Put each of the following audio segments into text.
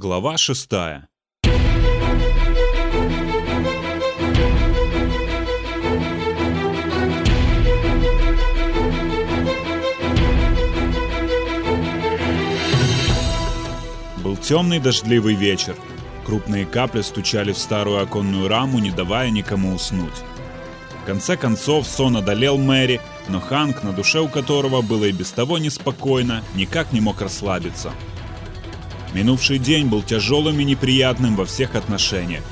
Глава шестая. Был темный дождливый вечер. Крупные капли стучали в старую оконную раму, не давая никому уснуть. В конце концов сон одолел Мэри, но Ханк, на душе у которого было и без того неспокойно, никак не мог расслабиться. Минувший день был тяжелым и неприятным во всех отношениях.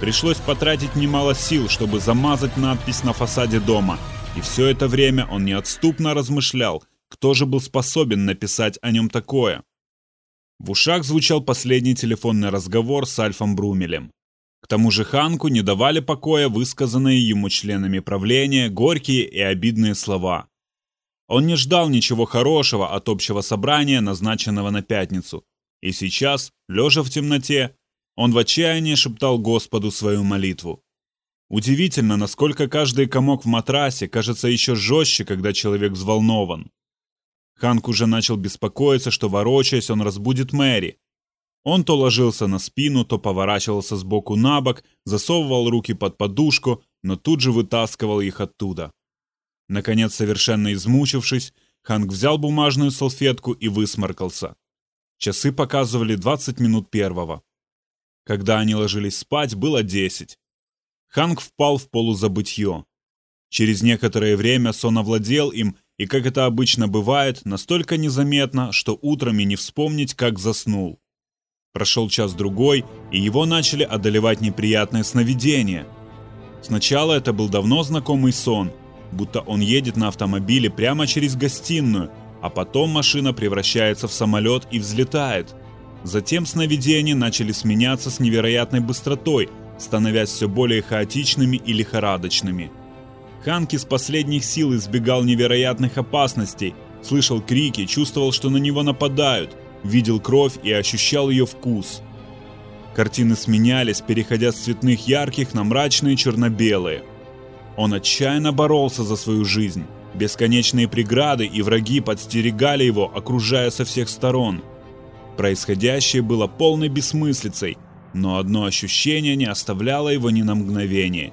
Пришлось потратить немало сил, чтобы замазать надпись на фасаде дома, и все это время он неотступно размышлял, кто же был способен написать о нем такое. В ушах звучал последний телефонный разговор с Альфом Брумелем. К тому же Ханку не давали покоя высказанные ему членами правления горькие и обидные слова. Он не ждал ничего хорошего от общего собрания, назначенного на пятницу. И сейчас, лежа в темноте, он в отчаянии шептал Господу свою молитву. Удивительно, насколько каждый комок в матрасе кажется еще жестче, когда человек взволнован. Ханк уже начал беспокоиться, что, ворочаясь, он разбудит Мэри. Он то ложился на спину, то поворачивался с боку на бок, засовывал руки под подушку, но тут же вытаскивал их оттуда. Наконец, совершенно измучившись, Ханк взял бумажную салфетку и высморкался. Часы показывали 20 минут первого. Когда они ложились спать, было 10. Ханк впал в полузабытье. Через некоторое время сон овладел им, и, как это обычно бывает, настолько незаметно, что утром и не вспомнить, как заснул. Прошел час-другой, и его начали одолевать неприятные сновидения. Сначала это был давно знакомый сон, будто он едет на автомобиле прямо через гостиную, а потом машина превращается в самолет и взлетает. Затем сновидения начали сменяться с невероятной быстротой, становясь все более хаотичными и лихорадочными. Ханки с последних сил избегал невероятных опасностей, слышал крики, чувствовал, что на него нападают, видел кровь и ощущал ее вкус. Картины сменялись, переходя с цветных ярких на мрачные черно-белые. Он отчаянно боролся за свою жизнь. Бесконечные преграды и враги подстерегали его, окружая со всех сторон. Происходящее было полной бессмыслицей, но одно ощущение не оставляло его ни на мгновение.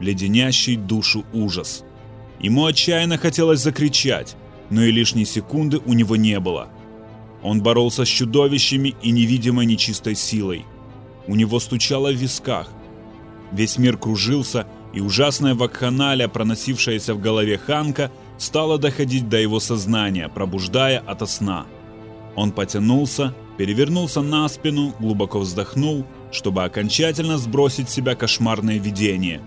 Леденящий душу ужас. Ему отчаянно хотелось закричать, но и лишней секунды у него не было. Он боролся с чудовищами и невидимой нечистой силой. У него стучало в висках. Весь мир кружился, и ужасная вакханалия, проносившаяся в голове Ханка, стала доходить до его сознания, пробуждая ото сна. Он потянулся, перевернулся на спину, глубоко вздохнул, чтобы окончательно сбросить с себя кошмарное видение.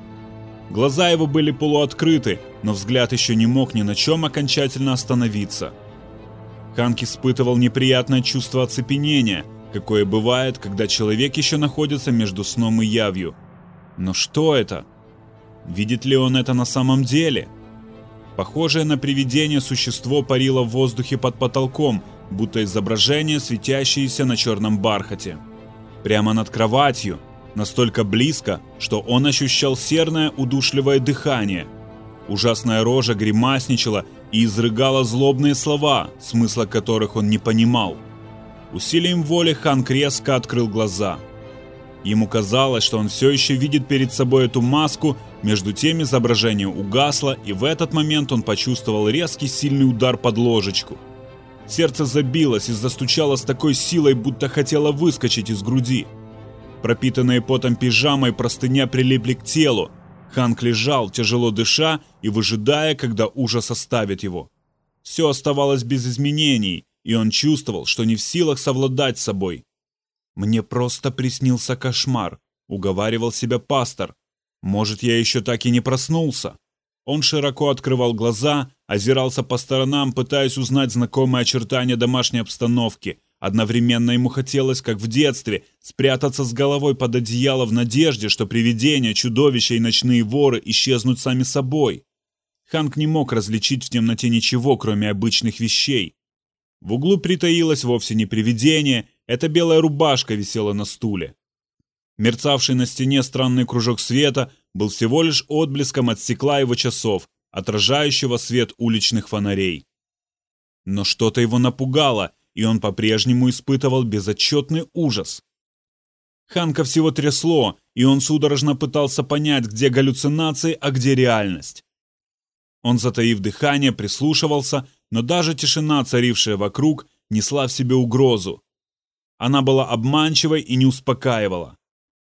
Глаза его были полуоткрыты, но взгляд еще не мог ни на чем окончательно остановиться. Ханк испытывал неприятное чувство оцепенения, какое бывает, когда человек еще находится между сном и явью. Но что это? Видит ли он это на самом деле? Похожее на привидение существо парило в воздухе под потолком, будто изображение, светящееся на черном бархате. Прямо над кроватью, настолько близко, что он ощущал серное удушливое дыхание. Ужасная рожа гримасничала и изрыгала злобные слова, смысла которых он не понимал. Усилием воли Ханк резко открыл глаза – Ему казалось, что он все еще видит перед собой эту маску, между тем изображение угасло, и в этот момент он почувствовал резкий сильный удар под ложечку. Сердце забилось и застучало с такой силой, будто хотело выскочить из груди. Пропитанные потом пижамой простыня прилипли к телу. Ханк лежал, тяжело дыша и выжидая, когда ужас оставит его. Все оставалось без изменений, и он чувствовал, что не в силах совладать с собой. «Мне просто приснился кошмар», — уговаривал себя пастор. «Может, я еще так и не проснулся?» Он широко открывал глаза, озирался по сторонам, пытаясь узнать знакомые очертания домашней обстановки. Одновременно ему хотелось, как в детстве, спрятаться с головой под одеяло в надежде, что привидения, чудовища и ночные воры исчезнут сами собой. Ханк не мог различить в темноте ничего, кроме обычных вещей. В углу притаилось вовсе не привидение, эта белая рубашка висела на стуле. Мерцавший на стене странный кружок света был всего лишь отблеском от стекла его часов, отражающего свет уличных фонарей. Но что-то его напугало, и он по-прежнему испытывал безотчетный ужас. Ханка всего трясло, и он судорожно пытался понять, где галлюцинации, а где реальность. Он, затаив дыхание, прислушивался, но даже тишина, царившая вокруг, несла в себе угрозу. Она была обманчивой и не успокаивала.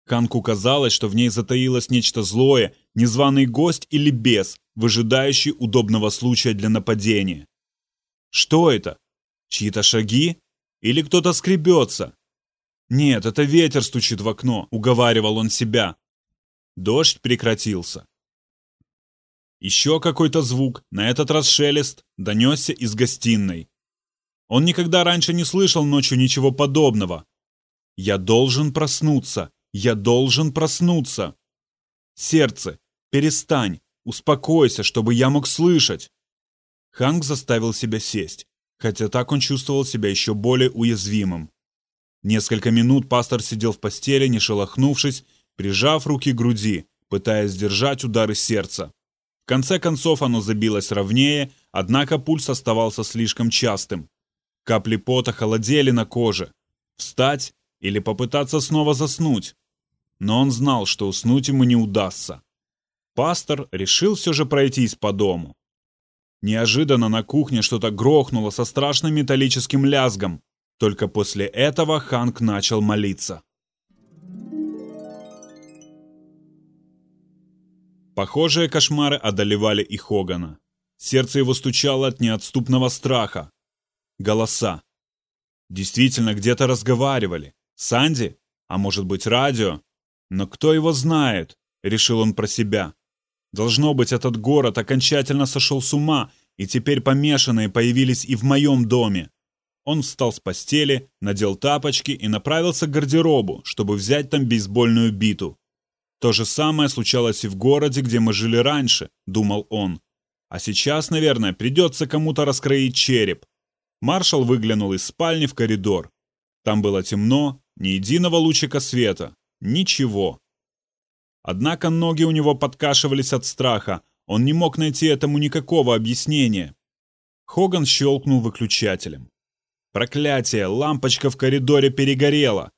Ханку казалось, что в ней затаилось нечто злое, незваный гость или бес, выжидающий удобного случая для нападения. Что это? Чьи-то шаги? Или кто-то скребется? Нет, это ветер стучит в окно, уговаривал он себя. Дождь прекратился. Еще какой-то звук, на этот раз шелест, донесся из гостиной. Он никогда раньше не слышал ночью ничего подобного. «Я должен проснуться! Я должен проснуться!» «Сердце, перестань! Успокойся, чтобы я мог слышать!» Ханк заставил себя сесть, хотя так он чувствовал себя еще более уязвимым. Несколько минут пастор сидел в постели, не шелохнувшись, прижав руки к груди, пытаясь сдержать удары сердца конце концов оно забилось ровнее, однако пульс оставался слишком частым. Капли пота холодели на коже. Встать или попытаться снова заснуть. Но он знал, что уснуть ему не удастся. Пастор решил все же пройтись по дому. Неожиданно на кухне что-то грохнуло со страшным металлическим лязгом. Только после этого Ханк начал молиться. Похожие кошмары одолевали и Хогана. Сердце его стучало от неотступного страха. Голоса. Действительно, где-то разговаривали. Санди? А может быть, радио? Но кто его знает? Решил он про себя. Должно быть, этот город окончательно сошел с ума, и теперь помешанные появились и в моем доме. Он встал с постели, надел тапочки и направился к гардеробу, чтобы взять там бейсбольную биту. То же самое случалось и в городе, где мы жили раньше, думал он. А сейчас, наверное, придется кому-то раскроить череп. Маршал выглянул из спальни в коридор. Там было темно, ни единого лучика света. Ничего. Однако ноги у него подкашивались от страха. Он не мог найти этому никакого объяснения. Хоган щелкнул выключателем. Проклятие, лампочка в коридоре перегорела.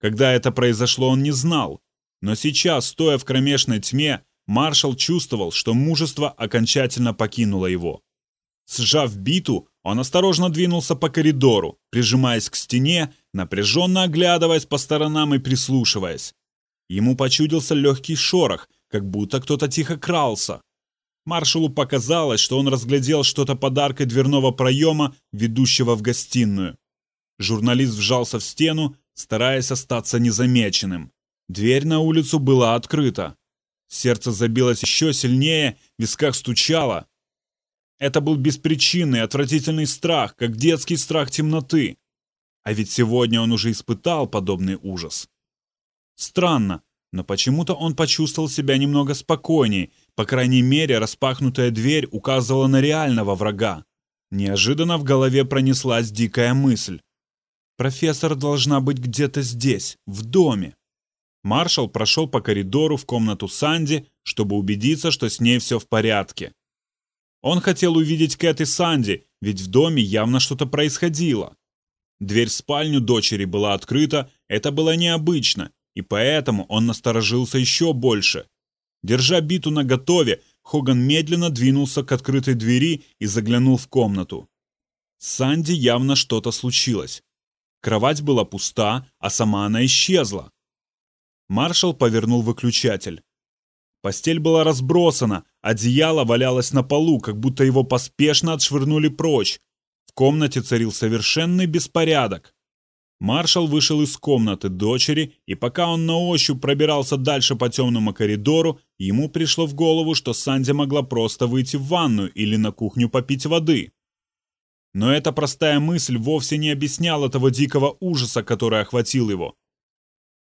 Когда это произошло, он не знал. Но сейчас, стоя в кромешной тьме, маршал чувствовал, что мужество окончательно покинуло его. Сжав биту, он осторожно двинулся по коридору, прижимаясь к стене, напряженно оглядываясь по сторонам и прислушиваясь. Ему почудился легкий шорох, как будто кто-то тихо крался. Маршалу показалось, что он разглядел что-то под аркой дверного проема, ведущего в гостиную. Журналист вжался в стену, стараясь остаться незамеченным. Дверь на улицу была открыта. Сердце забилось еще сильнее, в висках стучало. Это был беспричинный, отвратительный страх, как детский страх темноты. А ведь сегодня он уже испытал подобный ужас. Странно, но почему-то он почувствовал себя немного спокойней, по крайней мере, распахнутая дверь указывала на реального врага. Неожиданно в голове пронеслась дикая мысль. «Профессор должна быть где-то здесь, в доме». Маршал прошел по коридору в комнату Санди, чтобы убедиться, что с ней все в порядке. Он хотел увидеть Кэт и Санди, ведь в доме явно что-то происходило. Дверь в спальню дочери была открыта, это было необычно, и поэтому он насторожился еще больше. Держа биту наготове, Хоган медленно двинулся к открытой двери и заглянул в комнату. С Санди явно что-то случилось. Кровать была пуста, а сама она исчезла. Маршал повернул выключатель. Постель была разбросана, одеяло валялось на полу, как будто его поспешно отшвырнули прочь. В комнате царил совершенный беспорядок. Маршал вышел из комнаты дочери, и пока он на ощупь пробирался дальше по темному коридору, ему пришло в голову, что Санди могла просто выйти в ванную или на кухню попить воды. Но эта простая мысль вовсе не объясняла того дикого ужаса, который охватил его.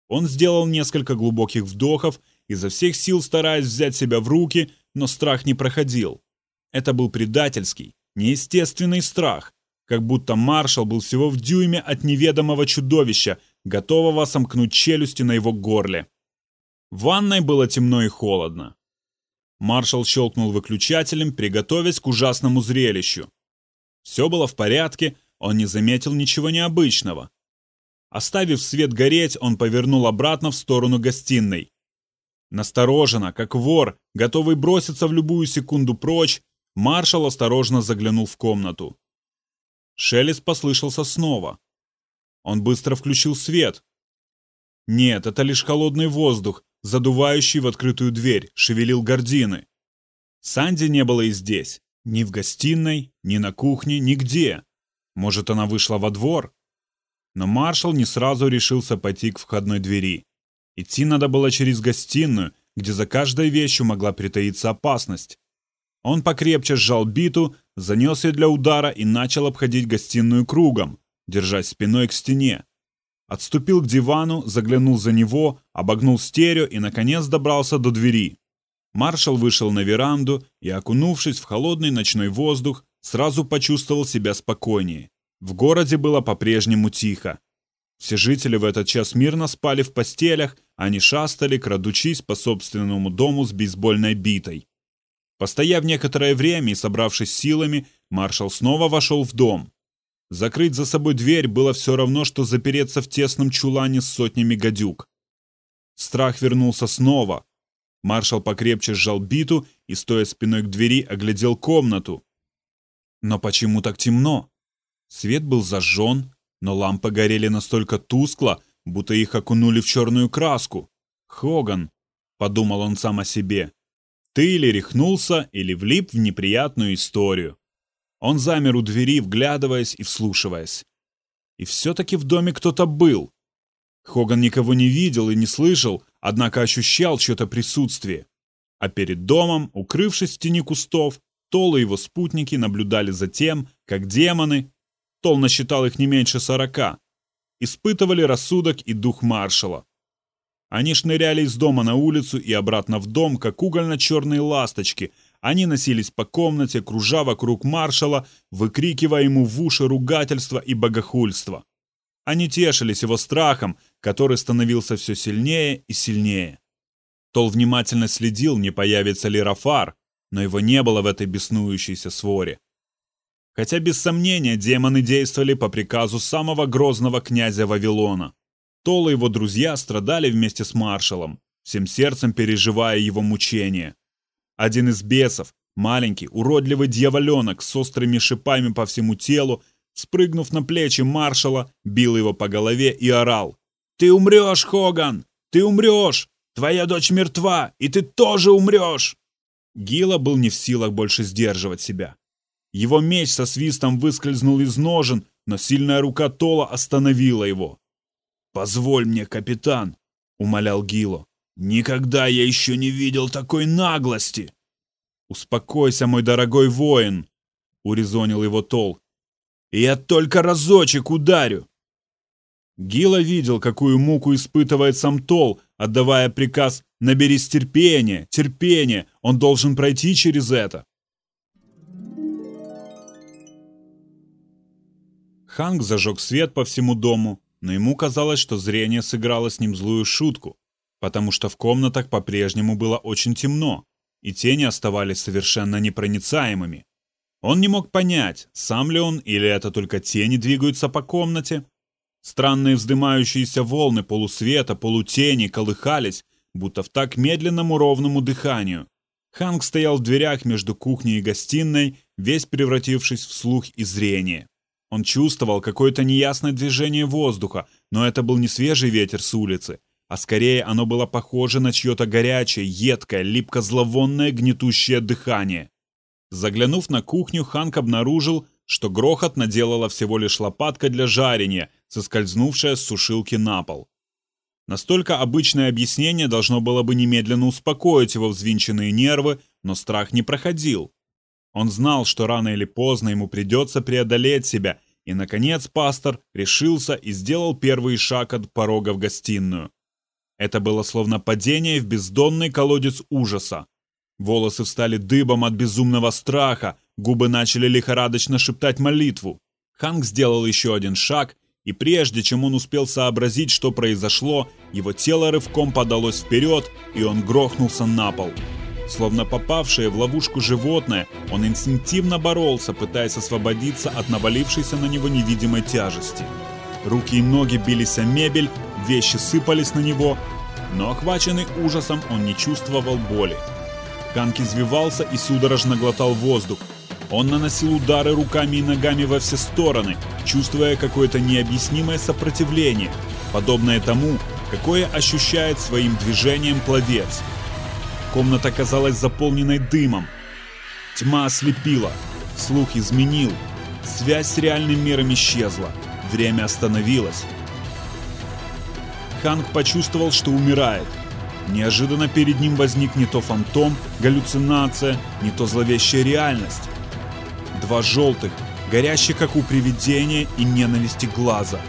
Он сделал несколько глубоких вдохов, изо всех сил стараясь взять себя в руки, но страх не проходил. Это был предательский, неестественный страх, как будто маршал был всего в дюйме от неведомого чудовища, готового сомкнуть челюсти на его горле. В ванной было темно и холодно. Маршал щелкнул выключателем, приготовясь к ужасному зрелищу. Все было в порядке, он не заметил ничего необычного. Оставив свет гореть, он повернул обратно в сторону гостиной. Настороженно, как вор, готовый броситься в любую секунду прочь, маршал осторожно заглянул в комнату. Шелест послышался снова. Он быстро включил свет. Нет, это лишь холодный воздух, задувающий в открытую дверь, шевелил гардины. Санди не было и здесь. Ни в гостиной, ни на кухне, нигде. Может, она вышла во двор? Но маршал не сразу решился пойти к входной двери. Идти надо было через гостиную, где за каждой вещью могла притаиться опасность. Он покрепче сжал биту, занес ее для удара и начал обходить гостиную кругом, держась спиной к стене. Отступил к дивану, заглянул за него, обогнул стерео и, наконец, добрался до двери. Маршал вышел на веранду и, окунувшись в холодный ночной воздух, сразу почувствовал себя спокойнее. В городе было по-прежнему тихо. Все жители в этот час мирно спали в постелях, а не шастали, крадучись по собственному дому с бейсбольной битой. Постояв некоторое время и собравшись силами, маршал снова вошел в дом. Закрыть за собой дверь было все равно, что запереться в тесном чулане с сотнями гадюк. Страх вернулся снова. Маршал покрепче сжал биту и, стоя спиной к двери, оглядел комнату. Но почему так темно? Свет был зажжен, но лампы горели настолько тускло, будто их окунули в черную краску. «Хоган», — подумал он сам о себе, — «ты или рехнулся, или влип в неприятную историю». Он замер у двери, вглядываясь и вслушиваясь. И все-таки в доме кто-то был. Хоган никого не видел и не слышал, однако ощущал чье-то присутствие. А перед домом, укрывшись в тени кустов, Тол и его спутники наблюдали за тем, как демоны, Тол насчитал их не меньше сорока, испытывали рассудок и дух маршала. Они шныряли из дома на улицу и обратно в дом, как угольно-черные ласточки, они носились по комнате, кружа вокруг маршала, выкрикивая ему в уши ругательства и богохульства. Они тешились его страхом, который становился все сильнее и сильнее. Тол внимательно следил, не появится ли Рафар, но его не было в этой беснующейся своре. Хотя без сомнения демоны действовали по приказу самого грозного князя Вавилона. Тол и его друзья страдали вместе с маршалом, всем сердцем переживая его мучения. Один из бесов, маленький, уродливый дьяволенок с острыми шипами по всему телу, спрыгнув на плечи маршала, бил его по голове и орал. «Ты умрешь, Хоган! Ты умрешь! Твоя дочь мертва, и ты тоже умрешь!» Гила был не в силах больше сдерживать себя. Его меч со свистом выскользнул из ножен, но сильная рука Тола остановила его. «Позволь мне, капитан», — умолял Гило. Никогда я еще не видел такой наглости. Успокойся, мой дорогой воин, урезонил его Тол. Я только разочек ударю. Гила видел, какую муку испытывает сам Тол, отдавая приказ «наберись терпения, терпения, он должен пройти через это». Ханг зажег свет по всему дому, но ему казалось, что зрение сыграло с ним злую шутку потому что в комнатах по-прежнему было очень темно, и тени оставались совершенно непроницаемыми. Он не мог понять, сам ли он или это только тени двигаются по комнате. Странные вздымающиеся волны полусвета, полутени колыхались, будто в так медленному ровному дыханию. Ханг стоял в дверях между кухней и гостиной, весь превратившись в слух и зрение. Он чувствовал какое-то неясное движение воздуха, но это был не свежий ветер с улицы, а скорее оно было похоже на чье-то горячее, едкое, липко-зловонное гнетущее дыхание. Заглянув на кухню, Ханк обнаружил, что грохот наделала всего лишь лопатка для жарения, соскользнувшая с сушилки на пол. Настолько обычное объяснение должно было бы немедленно успокоить его взвинченные нервы, но страх не проходил. Он знал, что рано или поздно ему придется преодолеть себя, и, наконец, пастор решился и сделал первый шаг от порога в гостиную. Это было словно падение в бездонный колодец ужаса. Волосы встали дыбом от безумного страха, губы начали лихорадочно шептать молитву. Ханк сделал еще один шаг, и прежде чем он успел сообразить, что произошло, его тело рывком подалось вперед, и он грохнулся на пол. Словно попавшее в ловушку животное, он инстинктивно боролся, пытаясь освободиться от навалившейся на него невидимой тяжести. Руки и ноги бились о мебель, вещи сыпались на него, но охваченный ужасом он не чувствовал боли. Канк извивался и судорожно глотал воздух. Он наносил удары руками и ногами во все стороны, чувствуя какое-то необъяснимое сопротивление, подобное тому, какое ощущает своим движением пловец. Комната казалась заполненной дымом. Тьма ослепила, слух изменил, связь с реальным миром исчезла, время остановилось. Ханг почувствовал, что умирает. Неожиданно перед ним возник не то фантом, галлюцинация, не то зловещая реальность. Два желтых, горящих как у привидения и ненависти глаза.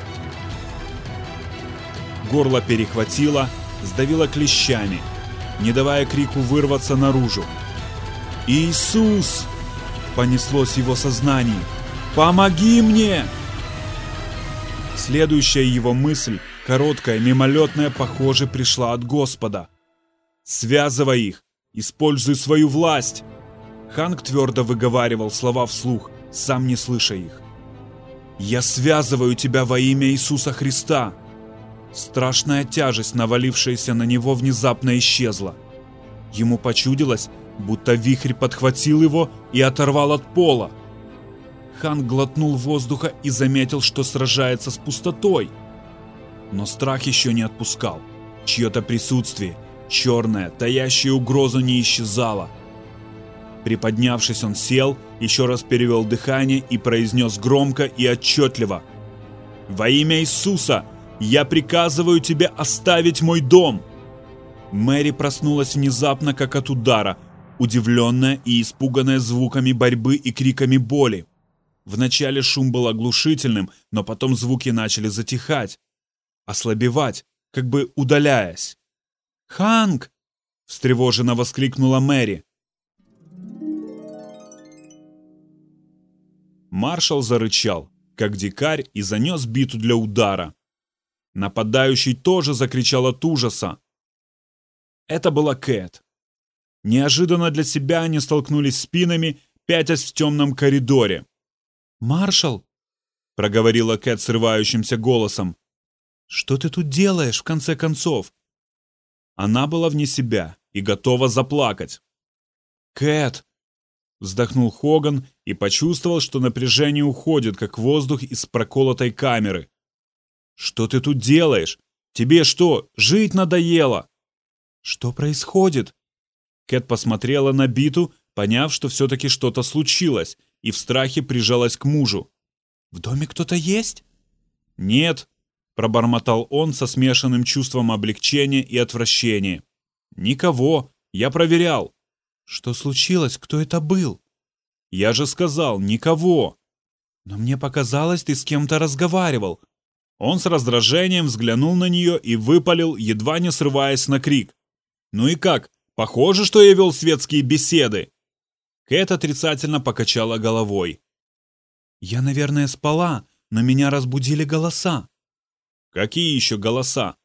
Горло перехватило, сдавило клещами, не давая крику вырваться наружу. «Иисус!» — понеслось его сознании. «Помоги мне!» Следующая его мысль, короткая, мимолетная, похоже, пришла от Господа. «Связывай их! Используй свою власть!» Ханг твердо выговаривал слова вслух, сам не слыша их. «Я связываю тебя во имя Иисуса Христа!» Страшная тяжесть, навалившаяся на него, внезапно исчезла. Ему почудилось, будто вихрь подхватил его и оторвал от пола. Хан глотнул воздуха и заметил, что сражается с пустотой. Но страх еще не отпускал. Чье-то присутствие, черное, таящее угрозу, не исчезало. Приподнявшись, он сел, еще раз перевел дыхание и произнес громко и отчетливо. «Во имя Иисуса я приказываю тебе оставить мой дом!» Мэри проснулась внезапно, как от удара, удивленная и испуганная звуками борьбы и криками боли. Вначале шум был оглушительным, но потом звуки начали затихать, ослабевать, как бы удаляясь. «Ханк!» — встревоженно воскликнула Мэри. Маршал зарычал, как дикарь, и занес биту для удара. Нападающий тоже закричал от ужаса. Это была Кэт. Неожиданно для себя они столкнулись спинами, пятясь в темном коридоре. «Маршал!» — проговорила Кэт срывающимся голосом. «Что ты тут делаешь, в конце концов?» Она была вне себя и готова заплакать. «Кэт!» Вздохнул Хоган и почувствовал, что напряжение уходит, как воздух из проколотой камеры. «Что ты тут делаешь? Тебе что, жить надоело?» «Что происходит?» Кэт посмотрела на Биту, поняв, что все-таки что-то случилось, и в страхе прижалась к мужу. «В доме кто-то есть?» «Нет», — пробормотал он со смешанным чувством облегчения и отвращения. «Никого. Я проверял». Что случилось? Кто это был? Я же сказал, никого. Но мне показалось, ты с кем-то разговаривал. Он с раздражением взглянул на нее и выпалил, едва не срываясь на крик. Ну и как? Похоже, что я вел светские беседы. Кэт отрицательно покачала головой. Я, наверное, спала, но меня разбудили голоса. Какие еще голоса?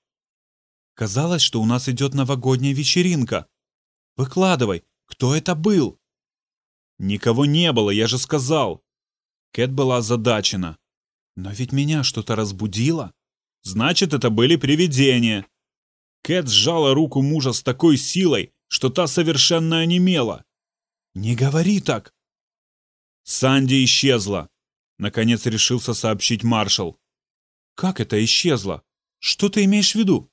Казалось, что у нас идет новогодняя вечеринка. Выкладывай, кто это был? Никого не было, я же сказал. Кэт была озадачена. Но ведь меня что-то разбудило. Значит, это были привидения. Кэт сжала руку мужа с такой силой, что та совершенно онемела. «Не говори так!» Санди исчезла. Наконец решился сообщить маршал. «Как это исчезла? Что ты имеешь в виду?»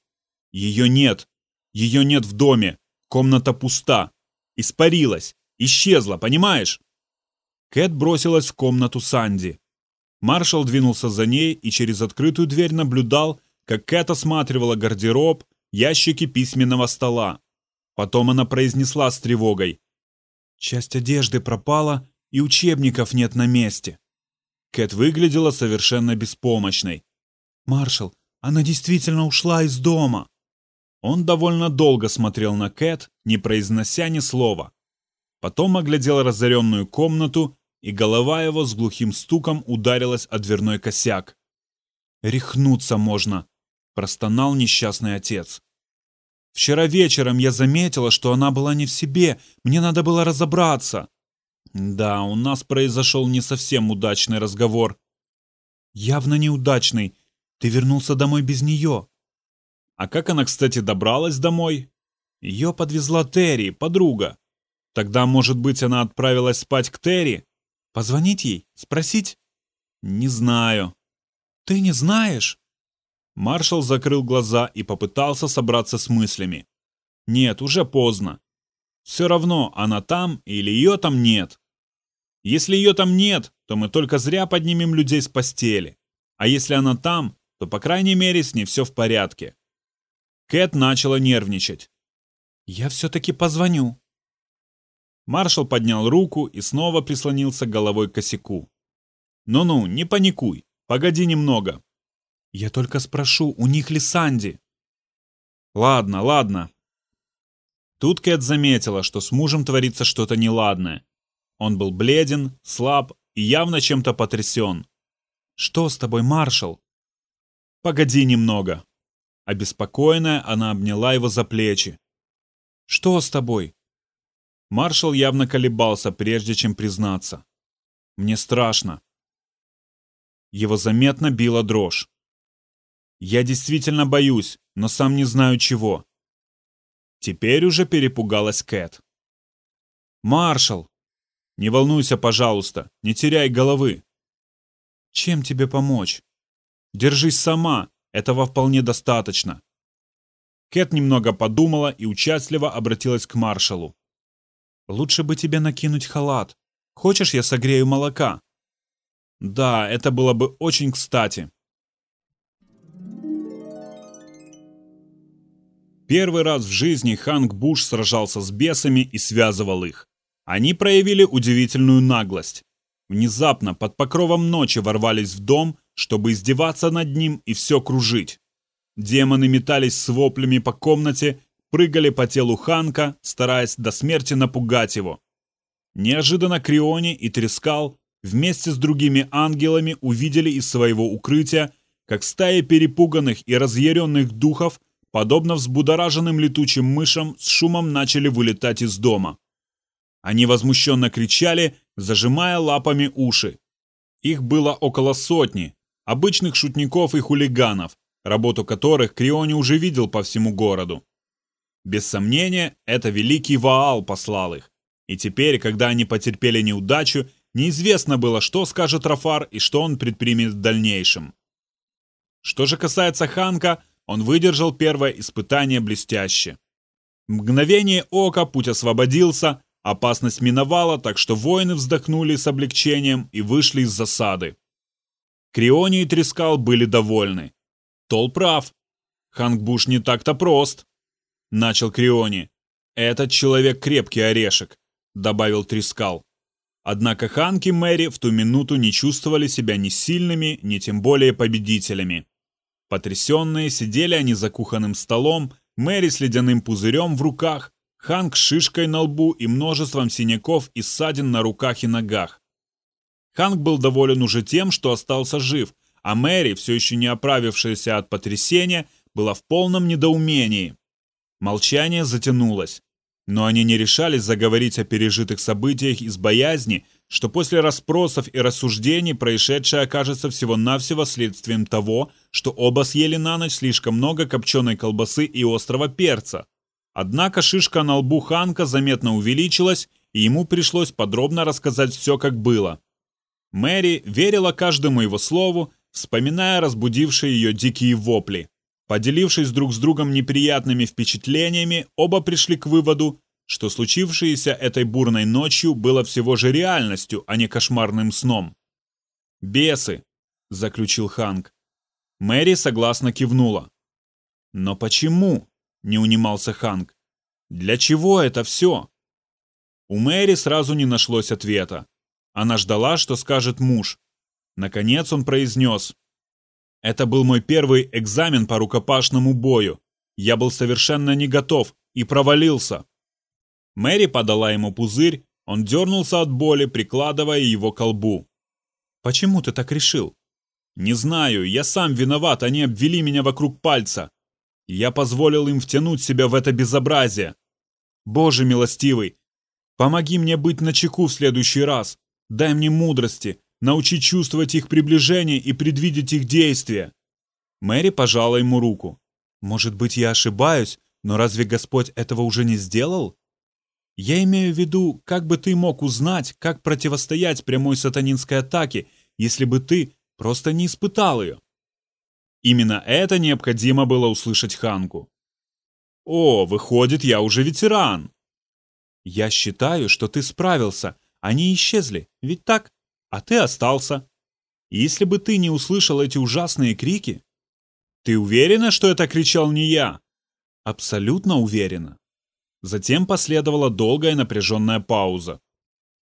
«Ее нет. Ее нет в доме. Комната пуста. Испарилась. Исчезла, понимаешь? Кэт бросилась в комнату Санди. Маршал двинулся за ней и через открытую дверь наблюдал, как Кэт осматривала гардероб, ящики письменного стола. Потом она произнесла с тревогой. «Часть одежды пропала, и учебников нет на месте». Кэт выглядела совершенно беспомощной. «Маршал, она действительно ушла из дома!» Он довольно долго смотрел на Кэт, не произнося ни слова. Потом оглядел разоренную комнату, и голова его с глухим стуком ударилась о дверной косяк. «Рехнуться можно!» – простонал несчастный отец. Вчера вечером я заметила, что она была не в себе. Мне надо было разобраться. Да, у нас произошел не совсем удачный разговор. Явно неудачный. Ты вернулся домой без нее. А как она, кстати, добралась домой? Ее подвезла Терри, подруга. Тогда, может быть, она отправилась спать к Терри? Позвонить ей? Спросить? Не знаю. Ты не знаешь? Маршал закрыл глаза и попытался собраться с мыслями. Нет, уже поздно. Все равно, она там или ее там нет. Если ее там нет, то мы только зря поднимем людей с постели. А если она там, то, по крайней мере, с ней все в порядке. Кэт начала нервничать. «Я все-таки позвоню». Маршал поднял руку и снова прислонился головой к косяку. «Ну-ну, не паникуй. Погоди немного. Я только спрошу, у них ли Санди? Ладно, ладно. Тут Кэт заметила, что с мужем творится что-то неладное. Он был бледен, слаб и явно чем-то потрясен. «Что с тобой, маршал?» «Погоди немного». Обеспокоенная, она обняла его за плечи. «Что с тобой?» Маршал явно колебался, прежде чем признаться. «Мне страшно». Его заметно била дрожь. Я действительно боюсь, но сам не знаю чего. Теперь уже перепугалась Кэт. «Маршал!» «Не волнуйся, пожалуйста, не теряй головы!» «Чем тебе помочь?» «Держись сама, этого вполне достаточно!» Кэт немного подумала и участливо обратилась к маршалу. «Лучше бы тебе накинуть халат. Хочешь, я согрею молока?» «Да, это было бы очень кстати», Первый раз в жизни Ханк Буш сражался с бесами и связывал их. Они проявили удивительную наглость. Внезапно под покровом ночи ворвались в дом, чтобы издеваться над ним и все кружить. Демоны метались с воплями по комнате, прыгали по телу Ханка, стараясь до смерти напугать его. Неожиданно Криони и Трескал вместе с другими ангелами увидели из своего укрытия, как стаи перепуганных и разъяренных духов подобно взбудораженным летучим мышам, с шумом начали вылетать из дома. Они возмущенно кричали, зажимая лапами уши. Их было около сотни, обычных шутников и хулиганов, работу которых Криони уже видел по всему городу. Без сомнения, это великий Ваал послал их. И теперь, когда они потерпели неудачу, неизвестно было, что скажет Рафар и что он предпримет в дальнейшем. Что же касается Ханка, он выдержал первое испытание блестяще. В мгновение ока путь освободился, опасность миновала, так что воины вздохнули с облегчением и вышли из засады. Криони и Трескал были довольны. Тол прав. Хангбуш не так-то прост. Начал Криони. Этот человек крепкий орешек, добавил Трескал. Однако Ханки и Мэри в ту минуту не чувствовали себя ни сильными, ни тем более победителями. Потрясенные сидели они за кухонным столом, Мэри с ледяным пузырем в руках, Ханк с шишкой на лбу и множеством синяков и ссадин на руках и ногах. Ханк был доволен уже тем, что остался жив, а Мэри, все еще не оправившаяся от потрясения, была в полном недоумении. Молчание затянулось. Но они не решались заговорить о пережитых событиях из боязни, что после расспросов и рассуждений происшедшее окажется всего-навсего следствием того, что оба съели на ночь слишком много копченой колбасы и острого перца. Однако шишка на лбу Ханка заметно увеличилась, и ему пришлось подробно рассказать все, как было. Мэри верила каждому его слову, вспоминая разбудившие ее дикие вопли. Поделившись друг с другом неприятными впечатлениями, оба пришли к выводу, что случившееся этой бурной ночью было всего же реальностью, а не кошмарным сном. «Бесы», — заключил Ханк. Мэри согласно кивнула. «Но почему?» — не унимался Ханк. «Для чего это все?» У Мэри сразу не нашлось ответа. Она ждала, что скажет муж. Наконец он произнес. Это был мой первый экзамен по рукопашному бою. Я был совершенно не готов и провалился. Мэри подала ему пузырь, он дернулся от боли, прикладывая его к колбу. «Почему ты так решил?» «Не знаю, я сам виноват, они обвели меня вокруг пальца». Я позволил им втянуть себя в это безобразие. Боже милостивый, помоги мне быть начеку в следующий раз. Дай мне мудрости, научи чувствовать их приближение и предвидеть их действия. Мэри пожала ему руку. Может быть, я ошибаюсь, но разве Господь этого уже не сделал? Я имею в виду, как бы ты мог узнать, как противостоять прямой сатанинской атаке, если бы ты просто не испытал ее? Именно это необходимо было услышать Ханку. «О, выходит, я уже ветеран!» «Я считаю, что ты справился. Они исчезли, ведь так? А ты остался. Если бы ты не услышал эти ужасные крики...» «Ты уверена, что это кричал не я?» «Абсолютно уверена». Затем последовала долгая напряженная пауза.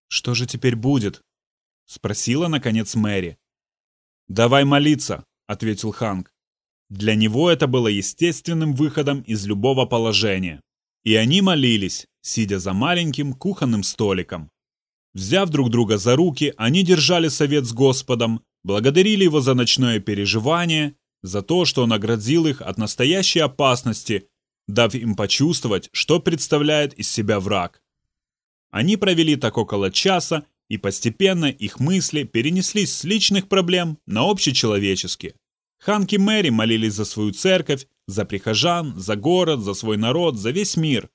«Что же теперь будет?» — спросила, наконец, Мэри. «Давай молиться», — ответил Ханк. Для него это было естественным выходом из любого положения. И они молились, сидя за маленьким кухонным столиком. Взяв друг друга за руки, они держали совет с Господом, благодарили его за ночное переживание, за то, что он оградил их от настоящей опасности, дав им почувствовать, что представляет из себя враг. Они провели так около часа, и постепенно их мысли перенеслись с личных проблем на общечеловеческие. Ханки Мэри молились за свою церковь, за прихожан, за город, за свой народ, за весь мир.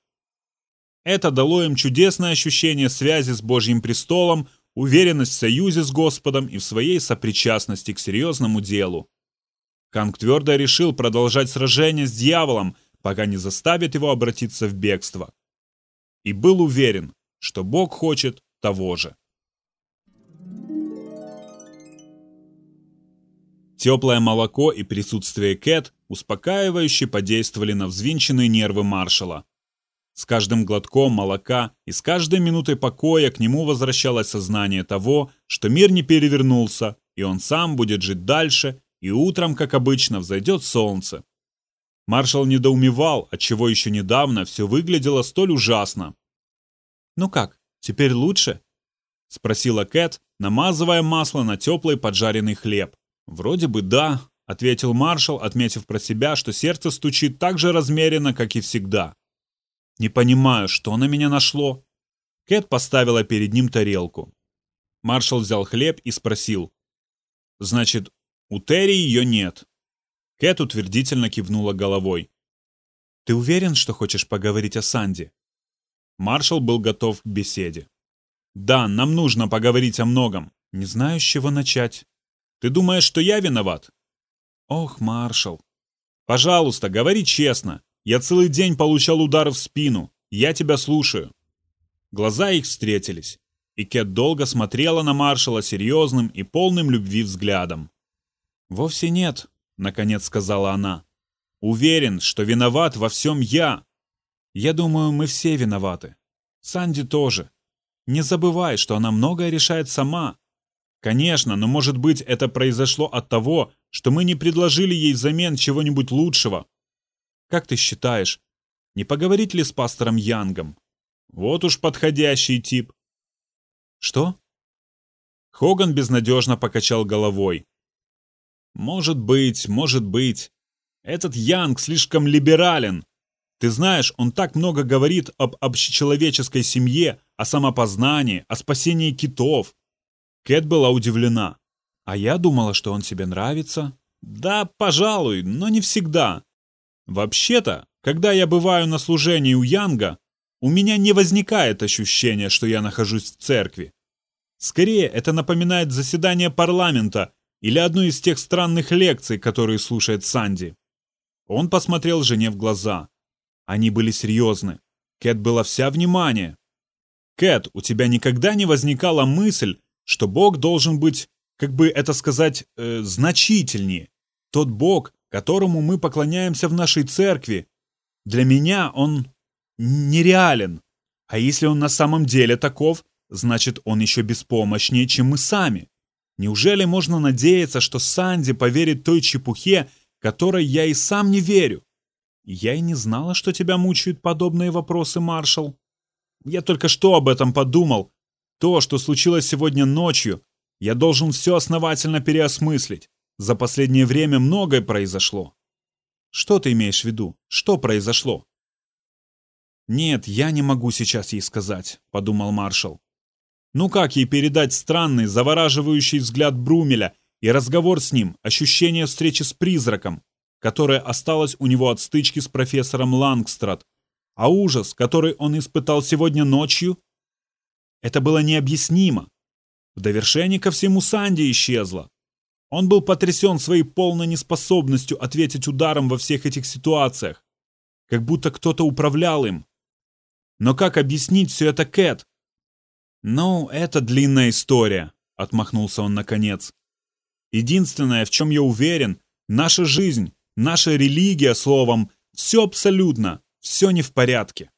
Это дало им чудесное ощущение связи с Божьим престолом, уверенность в союзе с Господом и в своей сопричастности к серьезному делу. Ханк твердо решил продолжать сражение с дьяволом, пока не заставит его обратиться в бегство. И был уверен, что Бог хочет того же. Теплое молоко и присутствие Кэт успокаивающе подействовали на взвинченные нервы маршала. С каждым глотком молока и с каждой минутой покоя к нему возвращалось сознание того, что мир не перевернулся, и он сам будет жить дальше, и утром, как обычно, взойдет солнце. Маршал недоумевал, отчего еще недавно все выглядело столь ужасно. «Ну как, теперь лучше?» — спросила Кэт, намазывая масло на теплый поджаренный хлеб. «Вроде бы да», — ответил маршал, отметив про себя, что сердце стучит так же размеренно, как и всегда. «Не понимаю, что на меня нашло?» Кэт поставила перед ним тарелку. Маршал взял хлеб и спросил. «Значит, у Терри ее нет?» Кэт утвердительно кивнула головой. «Ты уверен, что хочешь поговорить о Санди?» Маршал был готов к беседе. «Да, нам нужно поговорить о многом. Не знаю, с чего начать. Ты думаешь, что я виноват? Ох, маршал. Пожалуйста, говори честно. Я целый день получал удары в спину. Я тебя слушаю. Глаза их встретились, и Кэт долго смотрела на маршала серьезным и полным любви взглядом. «Вовсе нет», — наконец сказала она. «Уверен, что виноват во всем я. Я думаю, мы все виноваты. Санди тоже. Не забывай, что она многое решает сама, Конечно, но может быть это произошло от того, что мы не предложили ей взамен чего-нибудь лучшего. Как ты считаешь, не поговорить ли с пастором Янгом? Вот уж подходящий тип. Что? Хоган безнадежно покачал головой. Может быть, может быть. Этот Янг слишком либерален. Ты знаешь, он так много говорит об общечеловеческой семье, о самопознании, о спасении китов. Кэт была удивлена. «А я думала, что он тебе нравится». «Да, пожалуй, но не всегда. Вообще-то, когда я бываю на служении у Янга, у меня не возникает ощущения, что я нахожусь в церкви. Скорее, это напоминает заседание парламента или одну из тех странных лекций, которые слушает Санди. Он посмотрел жене в глаза. Они были серьезны. Кэт была вся внимание. «Кэт, у тебя никогда не возникала мысль, что Бог должен быть, как бы это сказать, э, значительнее. Тот Бог, которому мы поклоняемся в нашей церкви, для меня он нереален. А если он на самом деле таков, значит он еще беспомощнее, чем мы сами. Неужели можно надеяться, что Санди поверит той чепухе, которой я и сам не верю? Я и не знала, что тебя мучают подобные вопросы, маршал. Я только что об этом подумал, то, что случилось сегодня ночью, я должен все основательно переосмыслить. За последнее время многое произошло. Что ты имеешь в виду? Что произошло? Нет, я не могу сейчас ей сказать, подумал маршал. Ну как ей передать странный, завораживающий взгляд Брумеля и разговор с ним, ощущение встречи с призраком, которое осталось у него от стычки с профессором Лангстрад, а ужас, который он испытал сегодня ночью? Это было необъяснимо. В довершение ко всему Санди исчезла. Он был потрясен своей полной неспособностью ответить ударом во всех этих ситуациях, как будто кто-то управлял им. Но как объяснить все это Кэт? «Ну, это длинная история», — отмахнулся он наконец. «Единственное, в чем я уверен, наша жизнь, наша религия, словом, все абсолютно, все не в порядке.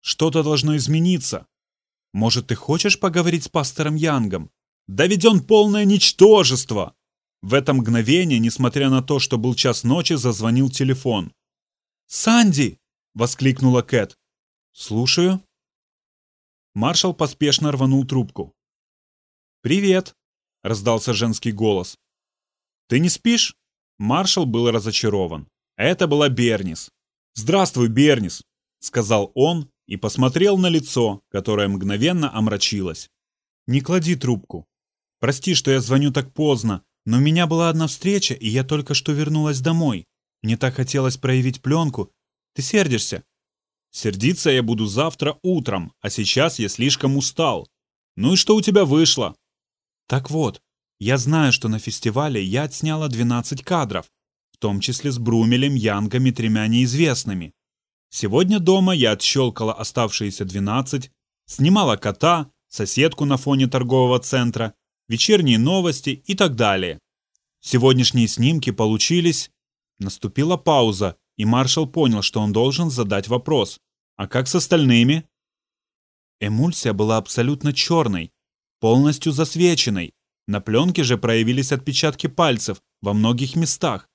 Что-то должно измениться. Может, ты хочешь поговорить с пастором Янгом? Да ведь он полное ничтожество!» В это мгновение, несмотря на то, что был час ночи, зазвонил телефон. «Санди!» — воскликнула Кэт. «Слушаю». Маршал поспешно рванул трубку. «Привет!» — раздался женский голос. «Ты не спишь?» Маршал был разочарован. Это была Бернис. «Здравствуй, Бернис!» — сказал он и посмотрел на лицо, которое мгновенно омрачилось. «Не клади трубку. Прости, что я звоню так поздно, но у меня была одна встреча, и я только что вернулась домой. Мне так хотелось проявить пленку. Ты сердишься?» «Сердиться я буду завтра утром, а сейчас я слишком устал. Ну и что у тебя вышло?» «Так вот, я знаю, что на фестивале я отсняла 12 кадров, в том числе с Брумелем, Янгом и тремя неизвестными. Сегодня дома я отщелкала оставшиеся 12, снимала кота, соседку на фоне торгового центра вечерние новости и так далее. Сегодняшние снимки получились... Наступила пауза, и маршал понял, что он должен задать вопрос. А как с остальными? Эмульсия была абсолютно черной, полностью засвеченной. На пленке же проявились отпечатки пальцев во многих местах.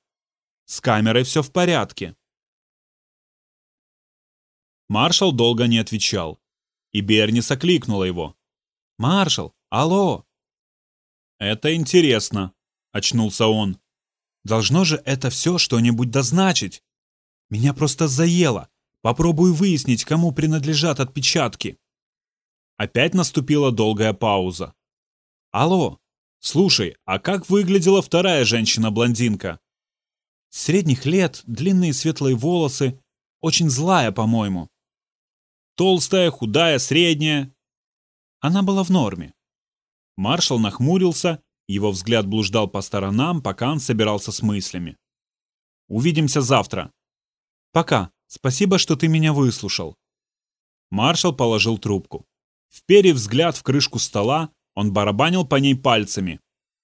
С камерой все в порядке. Маршал долго не отвечал. И Бернис окликнула его. «Маршал, алло!» «Это интересно», — очнулся он. «Должно же это все что-нибудь дозначить. Меня просто заело. Попробую выяснить, кому принадлежат отпечатки». Опять наступила долгая пауза. «Алло, слушай, а как выглядела вторая женщина-блондинка?» «Средних лет, длинные светлые волосы, очень злая, по-моему». «Толстая, худая, средняя?» Она была в норме. Маршал нахмурился, его взгляд блуждал по сторонам, пока он собирался с мыслями. «Увидимся завтра». «Пока. Спасибо, что ты меня выслушал». Маршал положил трубку. Вперев взгляд в крышку стола, он барабанил по ней пальцами.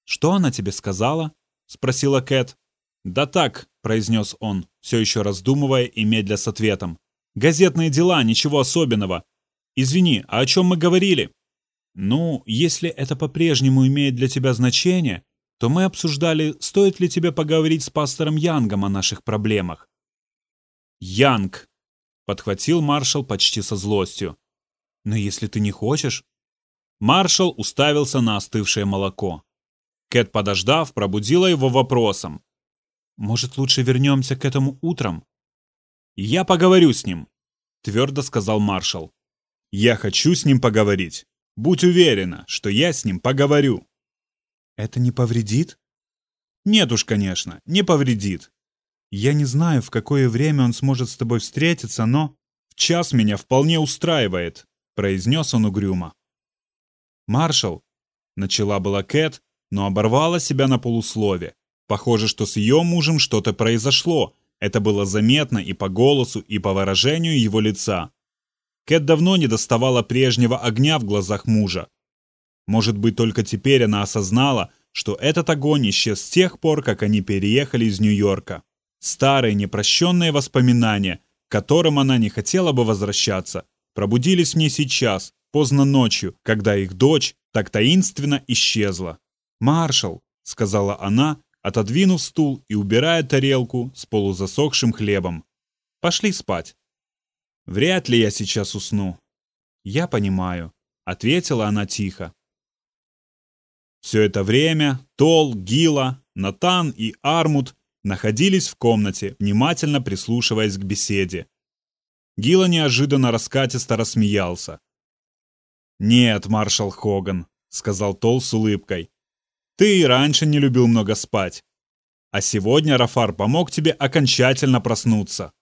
«Что она тебе сказала?» — спросила Кэт. «Да так», — произнес он, все еще раздумывая и медля с ответом. «Газетные дела, ничего особенного. Извини, а о чем мы говорили?» Ну, если это по-прежнему имеет для тебя значение, то мы обсуждали, стоит ли тебе поговорить с пастором Янгом о наших проблемах. Янг, подхватил маршал почти со злостью. Но если ты не хочешь... Маршал уставился на остывшее молоко. Кэт, подождав, пробудила его вопросом. «Может, лучше вернемся к этому утром?» «Я поговорю с ним», — твердо сказал маршал. «Я хочу с ним поговорить. Будь уверена, что я с ним поговорю. Это не повредит? Нет уж, конечно, не повредит. Я не знаю, в какое время он сможет с тобой встретиться, но... В час меня вполне устраивает, произнес он угрюмо. Маршал, начала была Кэт, но оборвала себя на полуслове. Похоже, что с ее мужем что-то произошло. Это было заметно и по голосу, и по выражению его лица. Кэт давно не доставала прежнего огня в глазах мужа. Может быть, только теперь она осознала, что этот огонь исчез с тех пор, как они переехали из Нью-Йорка. Старые непрощенные воспоминания, к которым она не хотела бы возвращаться, пробудились в ней сейчас, поздно ночью, когда их дочь так таинственно исчезла. «Маршал», — сказала она, отодвинув стул и убирая тарелку с полузасохшим хлебом. «Пошли спать». Вряд ли я сейчас усну. Я понимаю, ответила она тихо. Все это время Тол, Гила, Натан и Армут находились в комнате, внимательно прислушиваясь к беседе. Гила неожиданно раскатисто рассмеялся. «Нет, маршал Хоган», — сказал Тол с улыбкой. «Ты и раньше не любил много спать. А сегодня Рафар помог тебе окончательно проснуться.